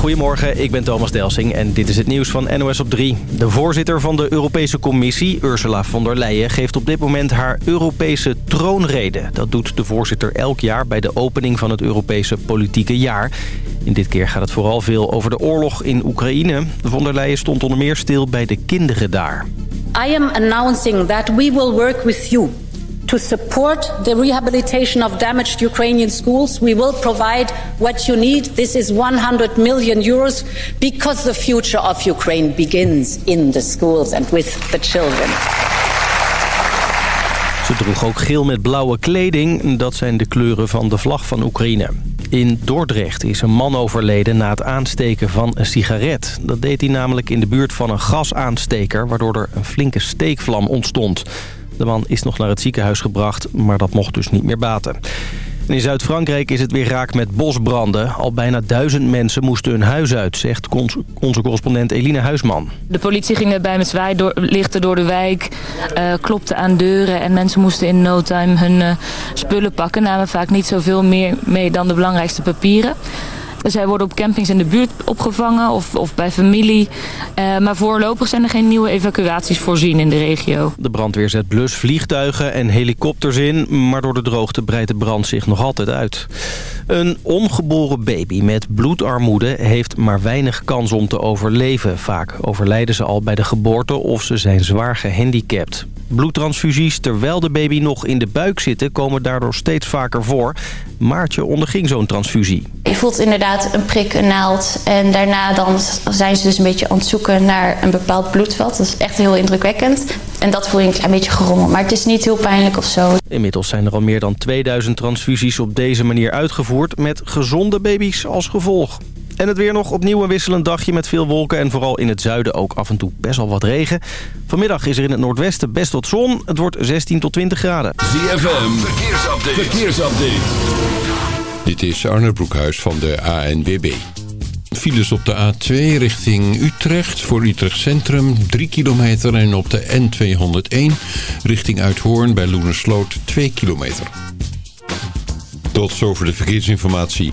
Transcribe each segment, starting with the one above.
Goedemorgen, ik ben Thomas Delsing en dit is het nieuws van NOS op 3. De voorzitter van de Europese Commissie, Ursula von der Leyen... geeft op dit moment haar Europese troonrede. Dat doet de voorzitter elk jaar bij de opening van het Europese politieke jaar. In dit keer gaat het vooral veel over de oorlog in Oekraïne. Von der Leyen stond onder meer stil bij de kinderen daar. I announcing that we will work with you to support the rehabilitation of damaged Ukrainian schools. We will provide what you need. This is 100 million euros because the future of Ukraine begins in the schools and with the children. Ze droeg ook geel met blauwe kleding. Dat zijn de kleuren van de vlag van Oekraïne. In Dordrecht is een man overleden na het aansteken van een sigaret. Dat deed hij namelijk in de buurt van een gasaansteker... waardoor er een flinke steekvlam ontstond. De man is nog naar het ziekenhuis gebracht, maar dat mocht dus niet meer baten. in Zuid-Frankrijk is het weer raak met bosbranden. Al bijna duizend mensen moesten hun huis uit, zegt onze correspondent Eline Huisman. De politie ging bij met zwaai door, lichten door de wijk, uh, klopte aan deuren... en mensen moesten in no time hun uh, spullen pakken. Namen vaak niet zoveel meer mee dan de belangrijkste papieren. Zij worden op campings in de buurt opgevangen of, of bij familie. Uh, maar voorlopig zijn er geen nieuwe evacuaties voorzien in de regio. De brandweer zet blus, vliegtuigen en helikopters in. Maar door de droogte breidt de brand zich nog altijd uit. Een ongeboren baby met bloedarmoede heeft maar weinig kans om te overleven. Vaak overlijden ze al bij de geboorte of ze zijn zwaar gehandicapt. Bloedtransfusies terwijl de baby nog in de buik zitten komen daardoor steeds vaker voor. Maartje onderging zo'n transfusie. Je voelt inderdaad een prik, een naald. En daarna dan zijn ze dus een beetje aan het zoeken naar een bepaald bloedvat. Dat is echt heel indrukwekkend. En dat voel je een klein beetje gerommel. Maar het is niet heel pijnlijk of zo. Inmiddels zijn er al meer dan 2000 transfusies op deze manier uitgevoerd... met gezonde baby's als gevolg. En het weer nog opnieuw een wisselend dagje met veel wolken... en vooral in het zuiden ook af en toe best wel wat regen. Vanmiddag is er in het noordwesten best wat zon. Het wordt 16 tot 20 graden. ZFM, verkeersupdate. verkeersupdate. Dit is Arne Broekhuis van de ANWB. Files op de A2 richting Utrecht voor Utrecht Centrum 3 kilometer... en op de N201 richting Uithoorn bij Loenersloot 2 kilometer. Tot zover de verkeersinformatie.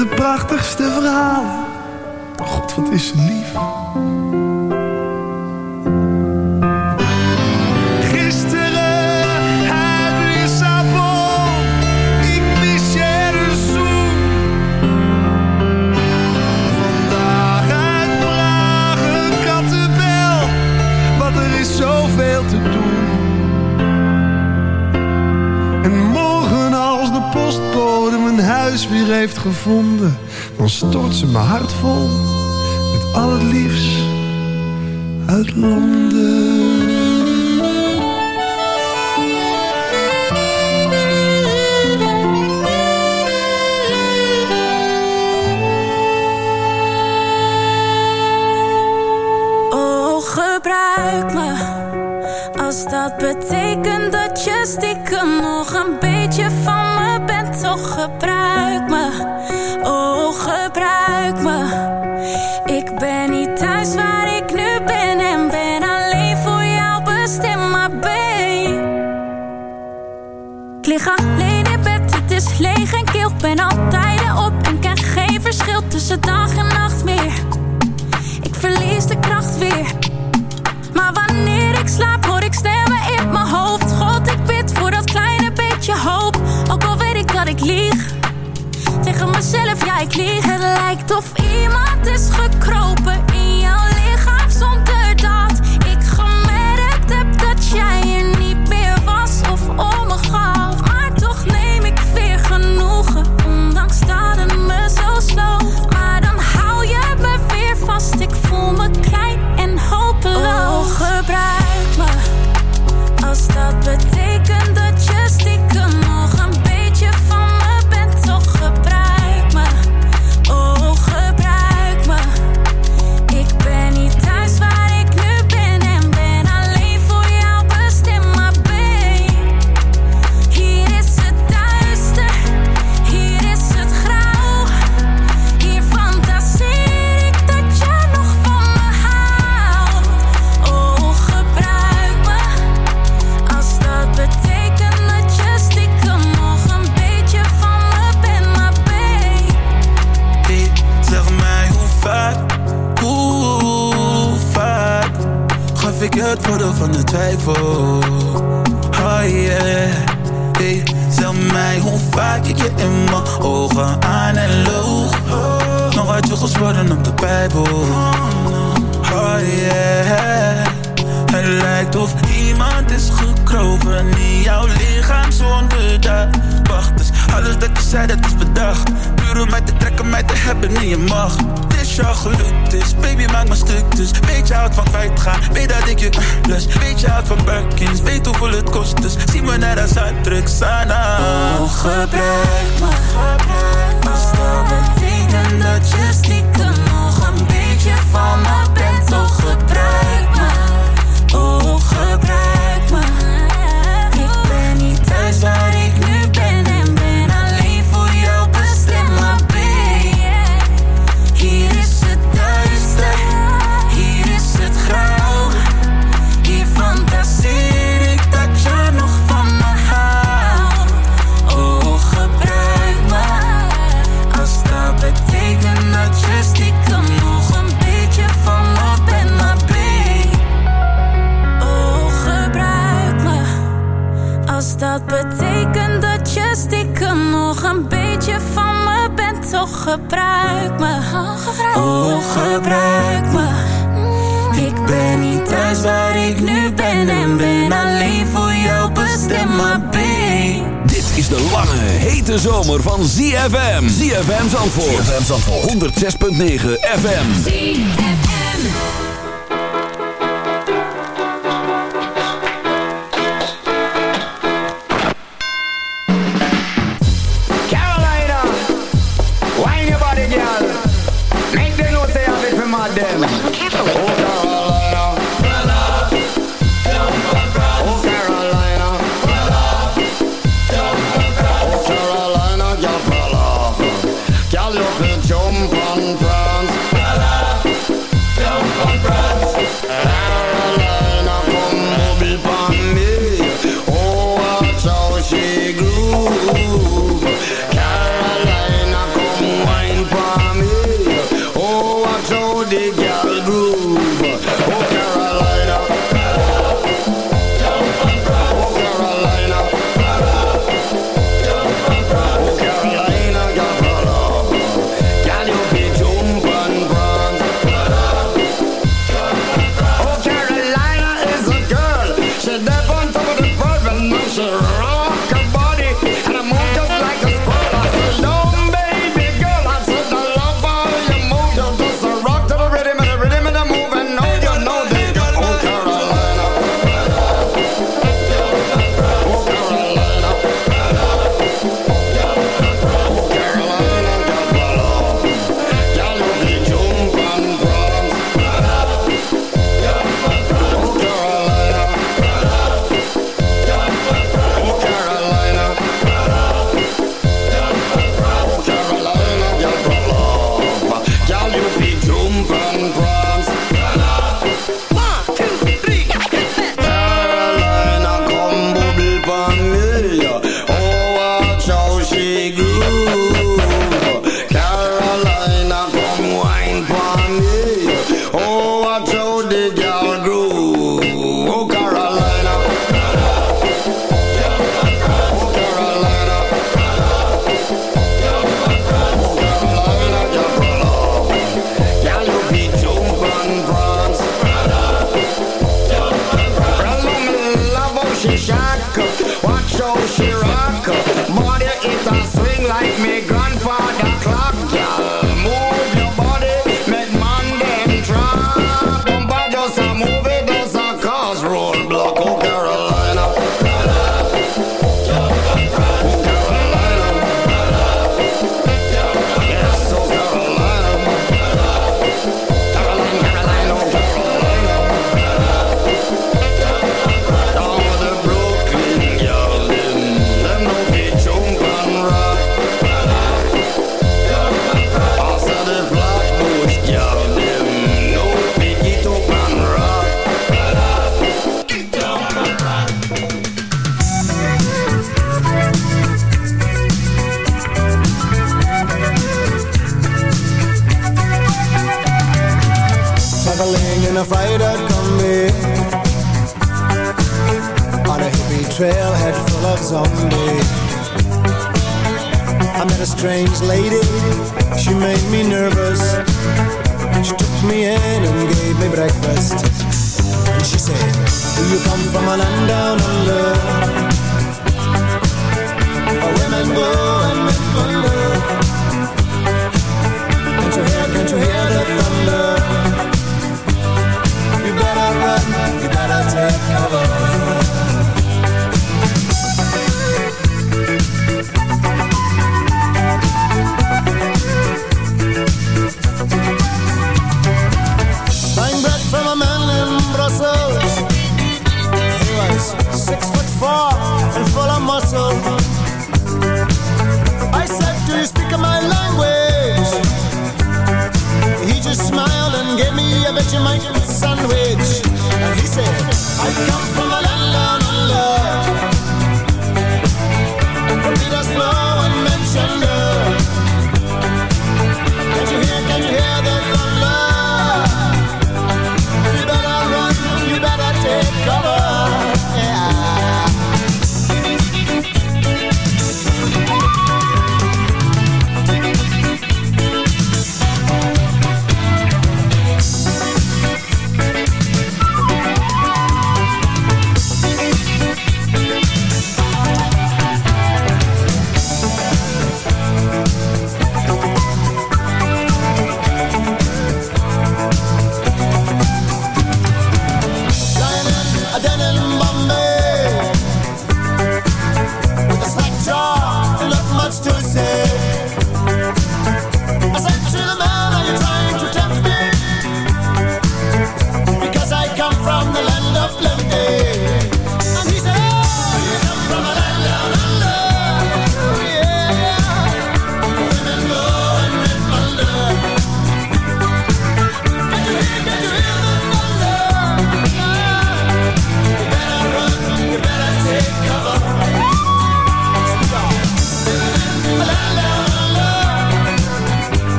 De prachtigste verhalen. God, wat is lief. Mijn huis weer heeft gevonden, dan stort ze mijn hart vol met al het liefst uit Londen. Oh, gebruik me als dat betekent dat je stiekem nog een beetje van. Toch gebruik me, oh gebruik me. Ik ben niet thuis waar ik nu ben en ben alleen voor jou bestemd, maar babe. Ik lig alleen in bed, het is leeg en kil. Ben altijd op en ken geen verschil tussen dag en nacht meer. Ik verlies de kracht weer. Mezelf, ja ik lieg Het lijkt of iemand is gekropen schudden van de twijfel. Oh yeah. Hey, mij hoe vaak ik je in mijn ogen aan en loog? Nog wat je worden op de Bijbel. Oh yeah. Het lijkt of iemand is gekroven in jouw lichaam zonder dat Wacht, dus alles dat je zei dat is bedacht. Puur om mij te trekken, mij te hebben in je macht als je gelukt is dus. Baby maak me stuk dus. Weet je houdt van kwijtgaan? Weet dat ik je lust. Weet je houdt van buikjes? Weet hoeveel het kost dus. Zie me naar de Zuid-Druk Sana. Oh gebruik me Gebruik me Stel betekent dat je stiekem nog een beetje van me bent. Oh gebruik 106.9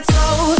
got so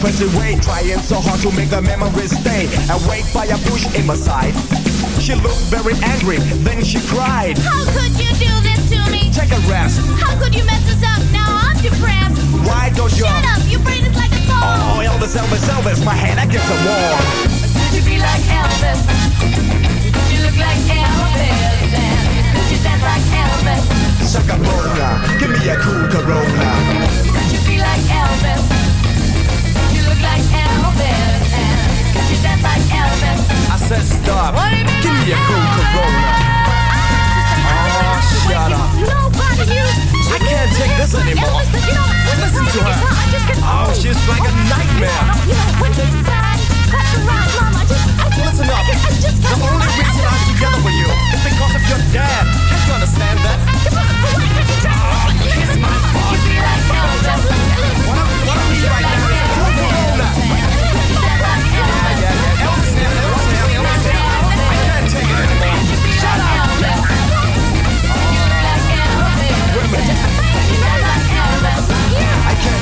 present way, trying so hard to make the memories stay. Awake by a bush in my side. She looked very angry, then she cried. How could you do this to me? Take a rest. How could you mess us up? Now I'm depressed. Why don't you? Shut up, your brain is like a phone. Oh, Elvis, Elvis, Elvis, my hand against the wall. Could you be like Elvis? Could you look like Elvis? And could you dance like Elvis? Shaka Bona, give me a cool Corona. anymore. You know, Listen to her. Oh, she's like a nightmare. You know, when that's right, Just, Listen up. the only reason I'm together with you is because of your dad. Can't you understand that? Oh, kiss my body. What are we right now?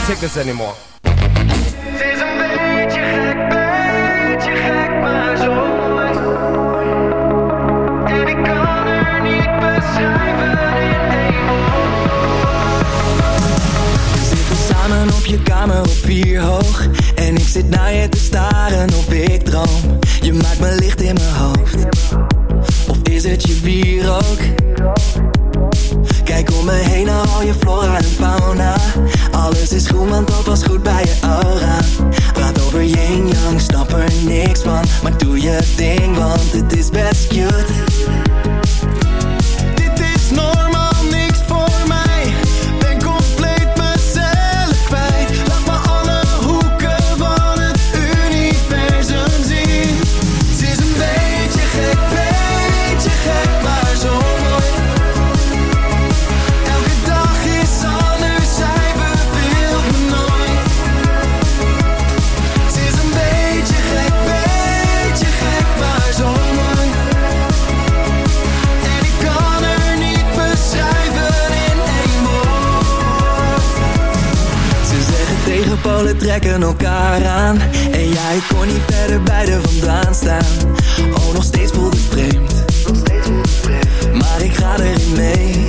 Het is een beetje gek, beetje gek, maar zo. En ik kan er take this op je kamer op vier hoog. En ik zit naar je te staren of ik droom. Je maakt me licht in mijn hoofd. Of is het je wierook? Kijk om me heen naar al je flora en fauna. Is schoen, want dat was goed bij je aura. Praat over yin-yang, snap er niks van. Maar doe je ding, want het is best cute. trekken elkaar aan. En jij kon niet verder bij de vandaan staan. Oh, nog steeds voelt het vreemd. Maar ik ga erin mee.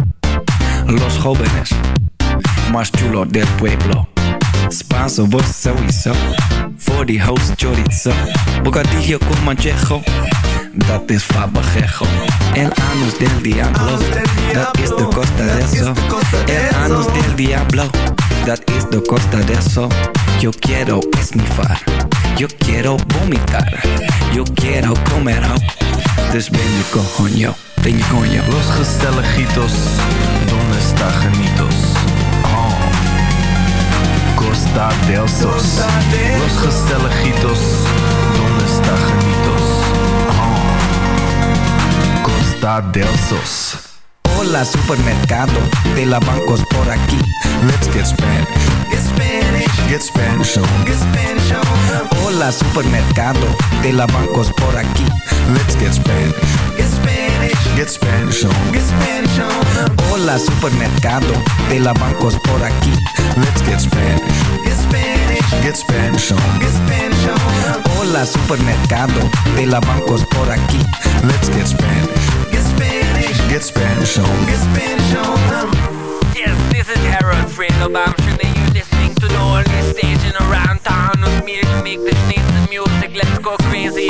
Los jóvenes más chulos del pueblo. Spaanse worst sowieso. Die host chorizo. Bocadillo con manchejo. Dat is fabajejo. El anus del diablo. Dat is de costa de eso. El anus del diablo. Dat is de costa de eso. Yo quiero esnifar. Yo quiero vomitar. Yo quiero comer. Dus ben je coño. Ben je coño. Los gezelligitos, donde está genitos? Oh. Costa del Sos. Los gezelligitos, donde está genitos? Oh. Costa del Sos. Hola supermercado de la bancos por aquí. Let's get Spanish. Get Spanish. Get Spanish on. Get Spanish on. Hola supermercado de la bancos por aquí. Let's get Spanish. Get Spanish. Get Spanish on. Get Spanish on. Hola supermercado de la bancos por aquí. Let's get Spanish. Get Spanish. Get Spanish on. Get Spanish on. Hola supermercado de la bancos por aquí. Let's get Spanish. Get Spanish. Get Spanish on. Get Spanish on. Yes, this is Harold Fredo Bamshin and you're listening to the only station around town with me to make the sneeze music. Let's go crazy.